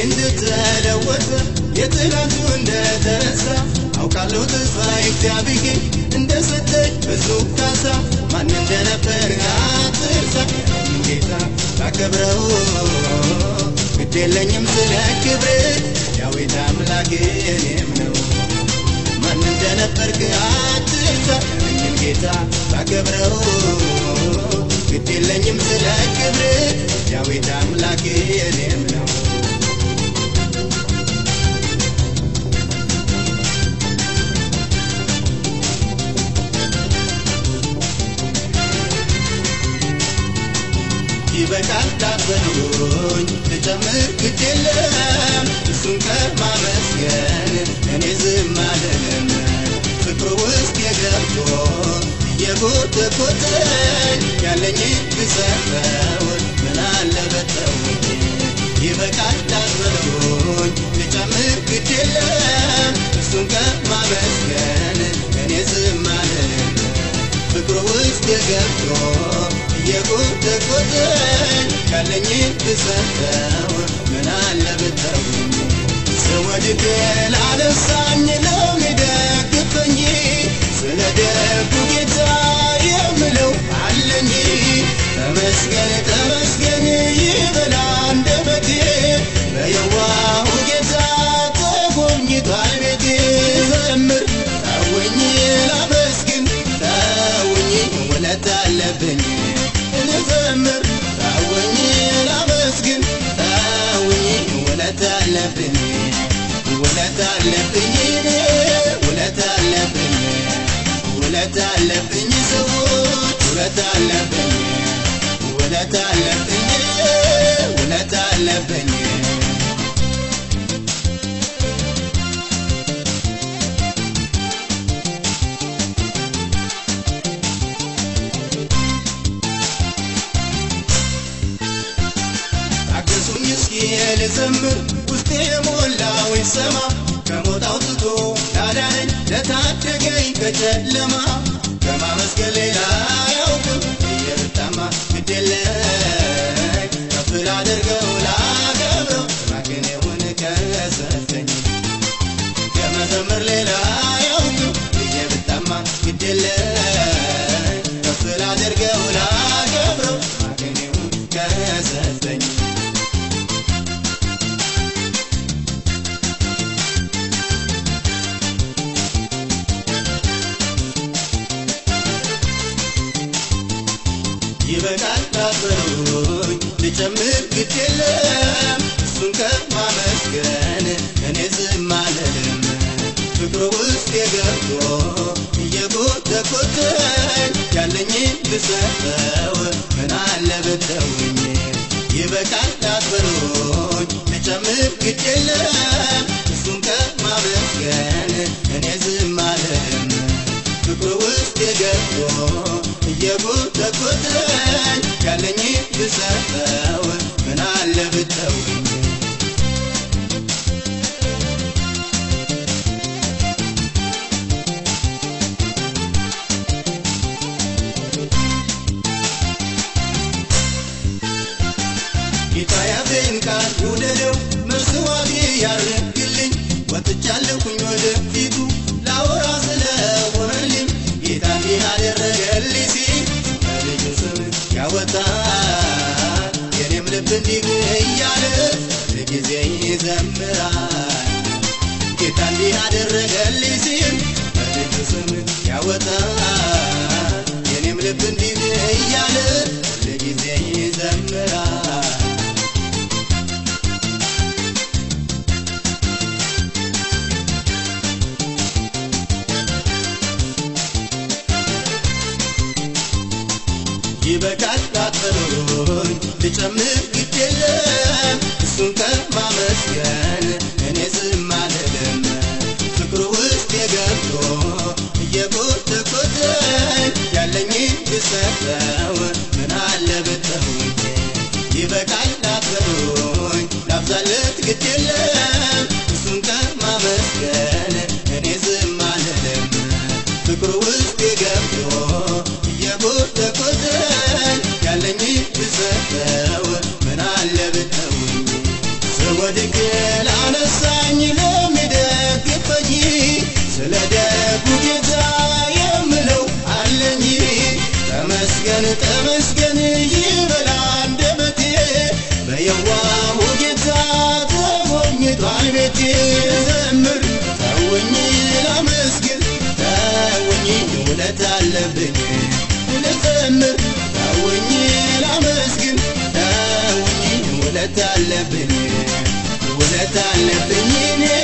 ታሪክ እንደተለወጠ የትላንቱ እንደተረሳ አውቃለሁ ተስፋ እግዚአብሔር እንደሰጠኝ ብዙ ካሳ ማን እንደነበር አትርሳ ጌታ ባከብረው ግድ የለኝም ስለ ክብር ዳዊት አምላክ እኔም ነው ማን እንደነበርክ አትርሳ ጌታ ባከብረው ግድ የለኝም ስለ ክብር ዳዊት አምላክ እኔም ይበቃል። ታበሉኝ ልጨምር ግድ የለም። እሱን ከማመስገን እኔ ዝም አልልም። ፍቅሩ ውስጥ የገብቶ የጎተጎተኝ ያለኝ ብሰጠው በተውኝ። ይበቃል። ታበሉኝ ልጨምር ግድ የለም። እሱን ከማመስገን እኔ ዝም አልልም። ፍቅሩ ውስጥ የገብቶ እየጎተጎተኝ ያለኝን ብሰጠው ምን አለ ብተውኝ ስወድቅ ላነሳኝ ነው ሚደግፈኝ ስለ ደጉ ጌታ የምለው አለኝ። ተመስገን ተመስገን ይበላ አንደበቴ። በየዋሁ ጌታ ተጎብኝቷል ቤቴ። ዘምር ተውኝ ላመስግን ተውኝ። ውለት አለብኝ ውለት አለብኝ ሰዎች ውለት አለብኝ ውለት አለብኝ ውለት አለብኝ ታገሱኝ እስኪ ልዘምር ውስጤ የሞላው ይሰማ ከሞት አውጥቶ ላዳነኝ ለታደገኝ ከጨለማ ከማመስገን ሌላ አያውቅም። እየብታማ ግድ የለኝ ከፍ ላደርገው ላከብረው ማክን የሆን ከሰጠኝ ከመዘመር ሌላ አያውቅም። እየብታማ ግድ ይበቃል ታበሩኝ ልጨምር ግድ የለም እሱን ከማመስገን እኔ ዝም አልልም። ውስጥ የገብቶ እየጎተጎተኝ ያለኝን ብሰጠው ምን አለ ብተውኝ ይበቃል ታበሩኝ ልጨምር ግድ ያለኝ ብሰጠው ምን አለ ብተውኝ ጌታ ያዘኝ ቃል ውደደው መስዋዕት ያርግልኝ ወጥቻለሁኝ ወደ እያለ ለጊዜ ይዘምራል። ጌታ እንዲህ አደረገልኝ ሲል በልጁ ስም ያወጣል። የኔም ልብ እንዲህ እያለ ይበቃል ታጠሩኝ ልጨምር ግድ የለም እሱን ከማመስገን እኔ ዝም አልልም። ፍቅሩ ውስጥ የገብቶ እየጎተጎተኝ ያለኝን ብሰጠው ምን አለ ብተውኝ ይበቃል ታጠሩኝ ላብዛለት ግድ እየጎተጎተኝ ያለኝ ብሰጠው ምን አለ ብተውኝ ስወድቅ ላነሳኝ ለሚደግፈኝ ስለ ደጉ ጌታ የምለው አለኝ ተመስገን ተመስገን ይበል አንደበቴ በየዋሁ ጌታ ተሞኝቷል ቤቴ ዘምር ተውኝ ላመስግን ተውኝ ውለት አለብኝ ውለት አለብኝ